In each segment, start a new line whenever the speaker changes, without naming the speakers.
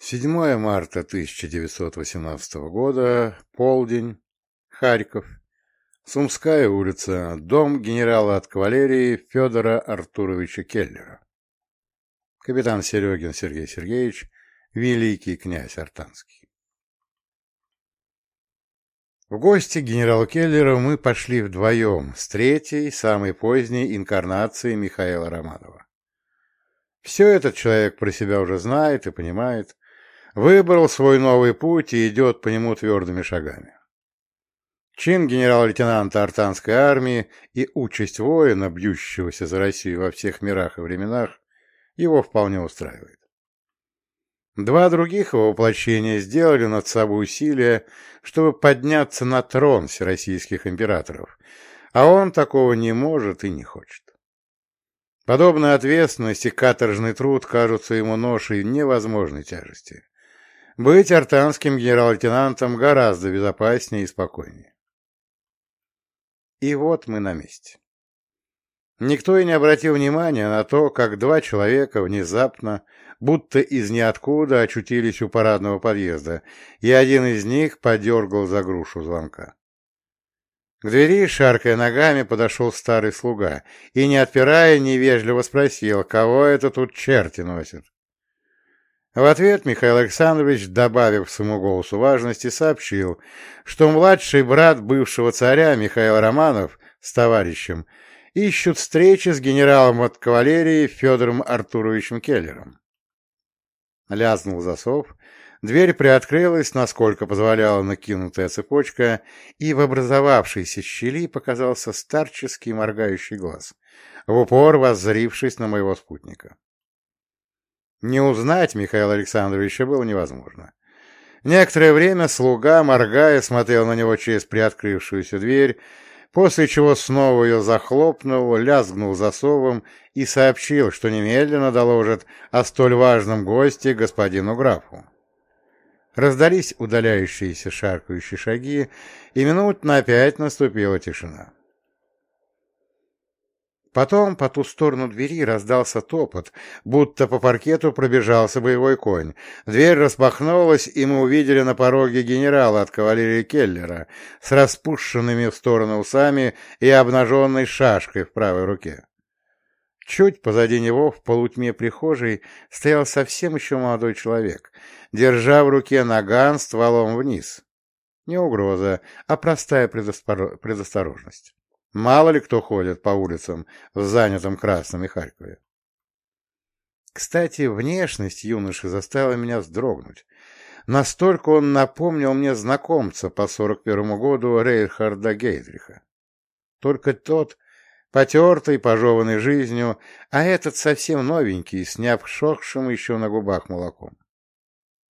7 марта 1918 года, полдень, Харьков, Сумская улица, дом генерала от кавалерии Федора Артуровича Келлера. Капитан Серегин Сергей Сергеевич, великий князь Артанский. В гости к генералу Келлеру мы пошли вдвоем с третьей, самой поздней инкарнацией Михаила Романова. Все этот человек про себя уже знает и понимает, выбрал свой новый путь и идет по нему твердыми шагами. Чин генерал-лейтенанта артанской армии и участь воина, бьющегося за Россию во всех мирах и временах, его вполне устраивает. Два других его воплощения сделали над собой усилия, чтобы подняться на трон всероссийских императоров, а он такого не может и не хочет. Подобная ответственность и каторжный труд кажутся ему ношей невозможной тяжести. Быть артанским генерал-лейтенантом гораздо безопаснее и спокойнее. И вот мы на месте. Никто и не обратил внимания на то, как два человека внезапно, будто из ниоткуда, очутились у парадного подъезда, и один из них подергал за грушу звонка. К двери, шаркая ногами, подошел старый слуга и, не отпирая, невежливо спросил, кого это тут черти носят. В ответ Михаил Александрович, добавив своему голосу важности, сообщил, что младший брат бывшего царя Михаил Романов с товарищем ищут встречи с генералом от кавалерии Федором Артуровичем Келлером. Лязнул засов, дверь приоткрылась, насколько позволяла накинутая цепочка, и в образовавшейся щели показался старческий моргающий глаз, в упор воззрившись на моего спутника. Не узнать Михаила Александровича было невозможно. Некоторое время слуга, моргая, смотрел на него через приоткрывшуюся дверь, после чего снова ее захлопнул, лязгнул засовом и сообщил, что немедленно доложит о столь важном госте господину графу. Раздались удаляющиеся шаркающие шаги, и минут на пять наступила тишина. Потом по ту сторону двери раздался топот, будто по паркету пробежался боевой конь. Дверь распахнулась, и мы увидели на пороге генерала от кавалерии Келлера с распущенными в сторону усами и обнаженной шашкой в правой руке. Чуть позади него, в полутьме прихожей, стоял совсем еще молодой человек, держа в руке наган стволом вниз. Не угроза, а простая предосторожность. Мало ли кто ходит по улицам в занятом Красном и Харькове. Кстати, внешность юноши заставила меня вздрогнуть. Настолько он напомнил мне знакомца по 41 году Рейхарда Гейдриха. Только тот, потертый, пожеванный жизнью, а этот совсем новенький, сняв шохшим еще на губах молоком.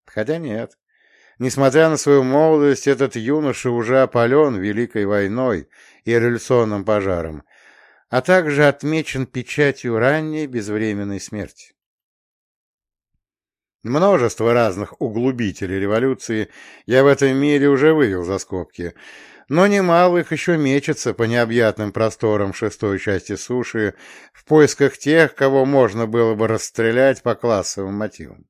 Хотя нет. Несмотря на свою молодость, этот юноша уже опален Великой войной и революционным пожаром, а также отмечен печатью ранней безвременной смерти. Множество разных углубителей революции я в этом мире уже вывел за скобки, но немало их еще мечется по необъятным просторам шестой части суши в поисках тех, кого можно было бы расстрелять по классовым мотивам.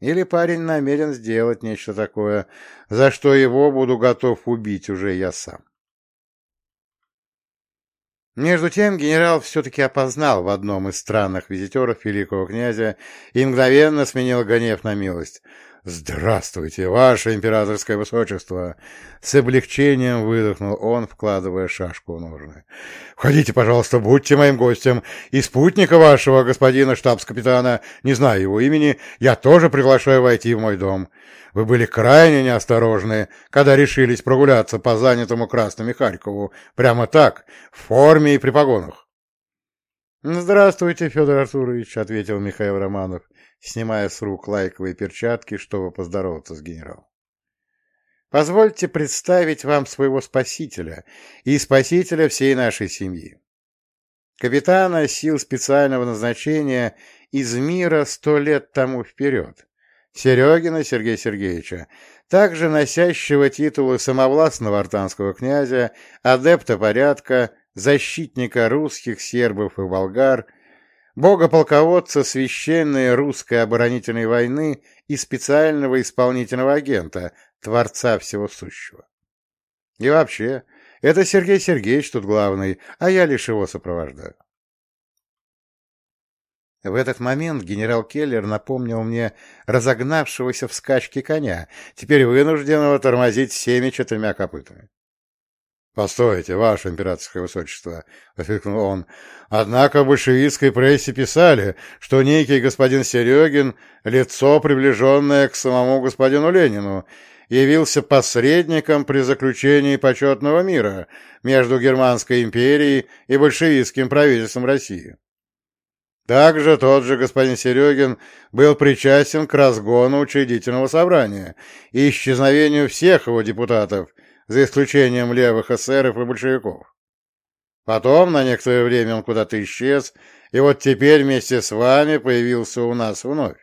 Или парень намерен сделать нечто такое, за что его буду готов убить уже я сам. Между тем генерал все-таки опознал в одном из странных визитеров великого князя и мгновенно сменил гнев на милость. «Здравствуйте, ваше императорское высочество!» С облегчением выдохнул он, вкладывая шашку в ножны. «Входите, пожалуйста, будьте моим гостем. И спутника вашего, господина штабс-капитана, не знаю его имени, я тоже приглашаю войти в мой дом. Вы были крайне неосторожны, когда решились прогуляться по занятому Красному Харькову. Прямо так, в форме и при погонах». «Здравствуйте, Федор Артурович», — ответил Михаил Романов снимая с рук лайковые перчатки, чтобы поздороваться с генералом. Позвольте представить вам своего спасителя и спасителя всей нашей семьи. Капитана сил специального назначения из мира сто лет тому вперед, Серегина Сергея Сергеевича, также носящего титулы самовластного артанского князя, адепта порядка, защитника русских, сербов и болгар – бога-полководца священной русской оборонительной войны и специального исполнительного агента, Творца Всего Сущего. И вообще, это Сергей Сергеевич тут главный, а я лишь его сопровождаю. В этот момент генерал Келлер напомнил мне разогнавшегося в скачке коня, теперь вынужденного тормозить всеми четырьмя копытами. — Постойте, ваше императорское высочество, — воскликнул он. — Однако в большевистской прессе писали, что некий господин Серегин, лицо, приближенное к самому господину Ленину, явился посредником при заключении почетного мира между Германской империей и большевистским правительством России. Также тот же господин Серегин был причастен к разгону учредительного собрания и исчезновению всех его депутатов, за исключением левых эсеров и большевиков. Потом на некоторое время он куда-то исчез, и вот теперь вместе с вами появился у нас вновь.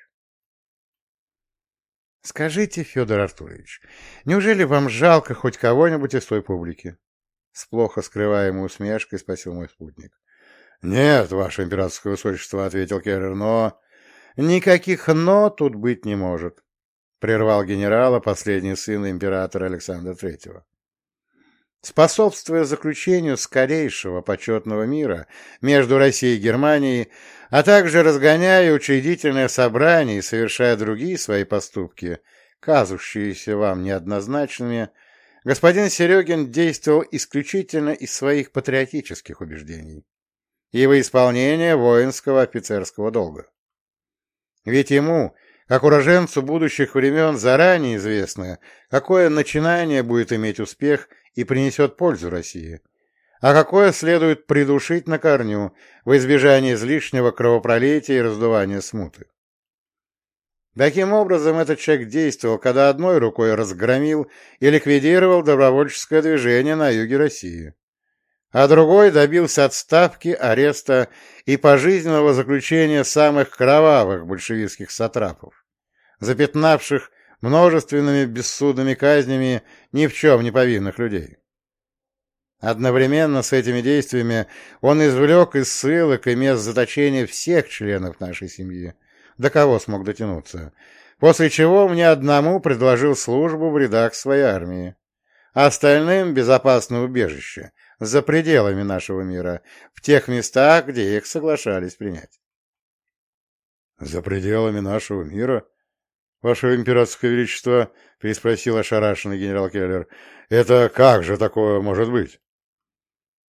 Скажите, Федор Артурович, неужели вам жалко хоть кого-нибудь из той публики? С плохо скрываемой усмешкой спросил мой спутник. Нет, ваше императорское высочество, ответил Керрер, но... Никаких «но» тут быть не может, прервал генерала последний сын императора Александра Третьего способствуя заключению скорейшего почетного мира между Россией и Германией, а также разгоняя учредительное собрание и совершая другие свои поступки, казущиеся вам неоднозначными, господин Серегин действовал исключительно из своих патриотических убеждений и во исполнение воинского офицерского долга. Ведь ему, как уроженцу будущих времен, заранее известно, какое начинание будет иметь успех и принесет пользу России, а какое следует придушить на корню в избежание излишнего кровопролития и раздувания смуты. Таким образом, этот человек действовал, когда одной рукой разгромил и ликвидировал добровольческое движение на юге России, а другой добился отставки, ареста и пожизненного заключения самых кровавых большевистских сатрапов, запятнавших множественными бессудными казнями ни в чем не повинных людей. Одновременно с этими действиями он извлек из ссылок и мест заточения всех членов нашей семьи, до кого смог дотянуться, после чего мне одному предложил службу в рядах своей армии, а остальным — безопасное убежище за пределами нашего мира, в тех местах, где их соглашались принять. — За пределами нашего мира? «Ваше императорское величество», — переспросил ошарашенный генерал Келлер, — «это как же такое может быть?»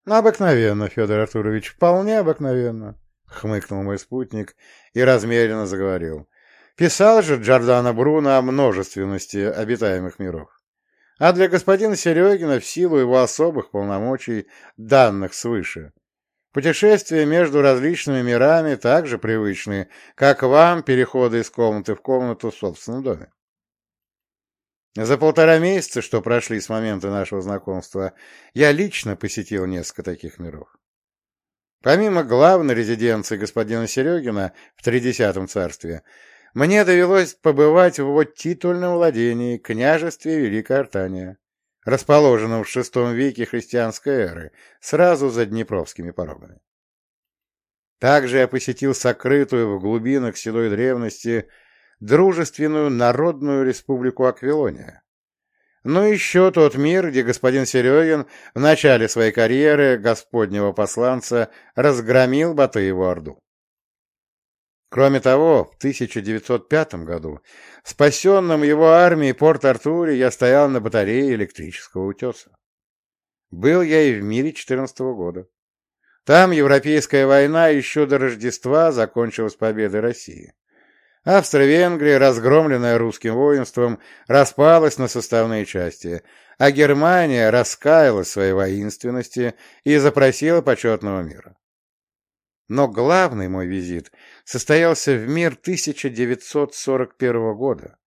«Обыкновенно, Федор Артурович, вполне обыкновенно», — хмыкнул мой спутник и размеренно заговорил. «Писал же Джордано Бруно о множественности обитаемых миров. А для господина Серегина в силу его особых полномочий, данных свыше, Путешествия между различными мирами также привычны, как вам переходы из комнаты в комнату в собственном доме. За полтора месяца, что прошли с момента нашего знакомства, я лично посетил несколько таких миров. Помимо главной резиденции господина Серегина в Тридесятом царстве, мне довелось побывать в его титульном владении, княжестве Великой Артания, расположенном в VI веке христианской эры, сразу за Днепровскими порогами. Также я посетил сокрытую в глубинах седой древности дружественную Народную Республику Аквилония. Ну еще тот мир, где господин Серегин в начале своей карьеры господнего посланца разгромил Батыеву Орду. Кроме того, в 1905 году в спасенном его армией Порт-Артуре я стоял на батарее электрического утеса. Был я и в мире 14 -го года. Там Европейская война еще до Рождества закончилась победой России. Австро-Венгрия, разгромленная русским воинством, распалась на составные части, а Германия раскаялась в своей воинственности и запросила почетного мира. Но главный мой визит состоялся в мир 1941 года,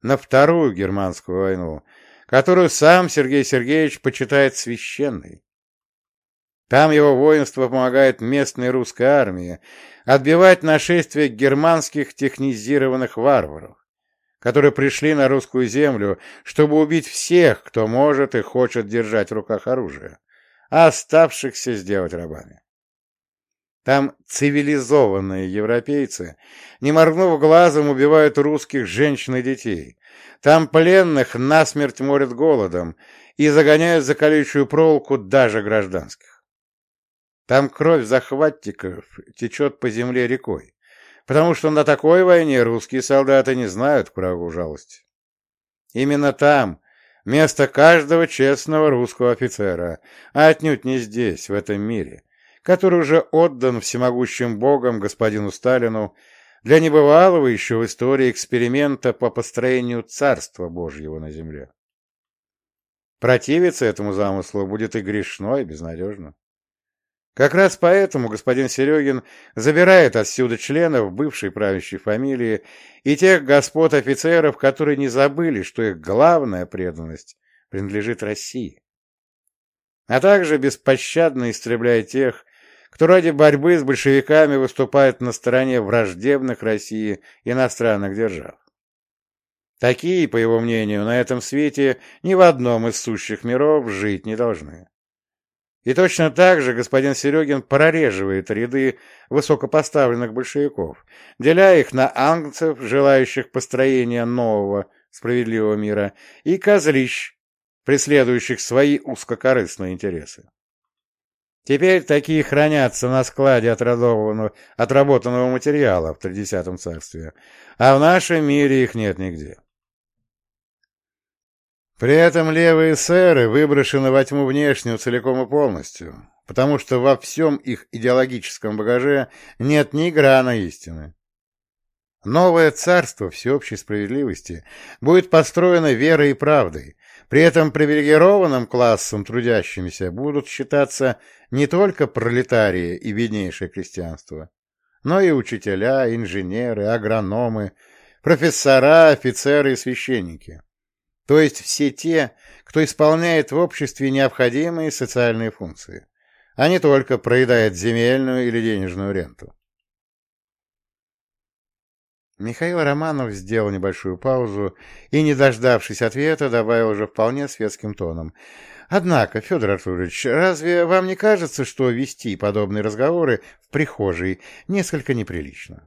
на Вторую Германскую войну, которую сам Сергей Сергеевич почитает священной. Там его воинство помогает местной русской армии отбивать нашествие германских технизированных варваров, которые пришли на русскую землю, чтобы убить всех, кто может и хочет держать в руках оружие, а оставшихся сделать рабами. Там цивилизованные европейцы, не моргнув глазом, убивают русских женщин и детей. Там пленных насмерть морят голодом и загоняют за колючую проволоку даже гражданских. Там кровь захватчиков течет по земле рекой, потому что на такой войне русские солдаты не знают праву жалости. Именно там место каждого честного русского офицера, а отнюдь не здесь, в этом мире, который уже отдан всемогущим богом господину Сталину для небывалого еще в истории эксперимента по построению Царства Божьего на земле. Противиться этому замыслу будет и грешно, и безнадежно. Как раз поэтому господин Серегин забирает отсюда членов бывшей правящей фамилии и тех господ офицеров, которые не забыли, что их главная преданность принадлежит России. А также беспощадно истребляет тех, кто ради борьбы с большевиками выступает на стороне враждебных России иностранных держав. Такие, по его мнению, на этом свете ни в одном из сущих миров жить не должны. И точно так же господин Серегин прореживает ряды высокопоставленных большевиков, деля их на ангцев, желающих построения нового справедливого мира, и козлищ, преследующих свои узкокорыстные интересы. Теперь такие хранятся на складе отработанного материала в Тридесятом царстве, а в нашем мире их нет нигде. При этом левые сэры выброшены во тьму внешнюю целиком и полностью, потому что во всем их идеологическом багаже нет ни грана истины. Новое царство всеобщей справедливости будет построено верой и правдой, при этом привилегированным классом трудящимися будут считаться не только пролетарии и беднейшее крестьянство, но и учителя, инженеры, агрономы, профессора, офицеры и священники то есть все те, кто исполняет в обществе необходимые социальные функции, а не только проедает земельную или денежную ренту. Михаил Романов сделал небольшую паузу и, не дождавшись ответа, добавил уже вполне светским тоном. «Однако, Федор Артурович, разве вам не кажется, что вести подобные разговоры в прихожей несколько неприлично?»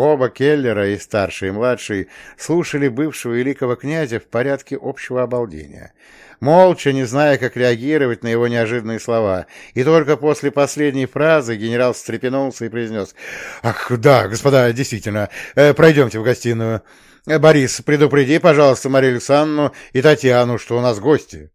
Оба Келлера, и старший, и младший, слушали бывшего великого князя в порядке общего обалдения, молча, не зная, как реагировать на его неожиданные слова, и только после последней фразы генерал встрепенулся и произнес «Ах, да, господа, действительно, э, пройдемте в гостиную. Борис, предупреди, пожалуйста, Марию Александровну и Татьяну, что у нас гости».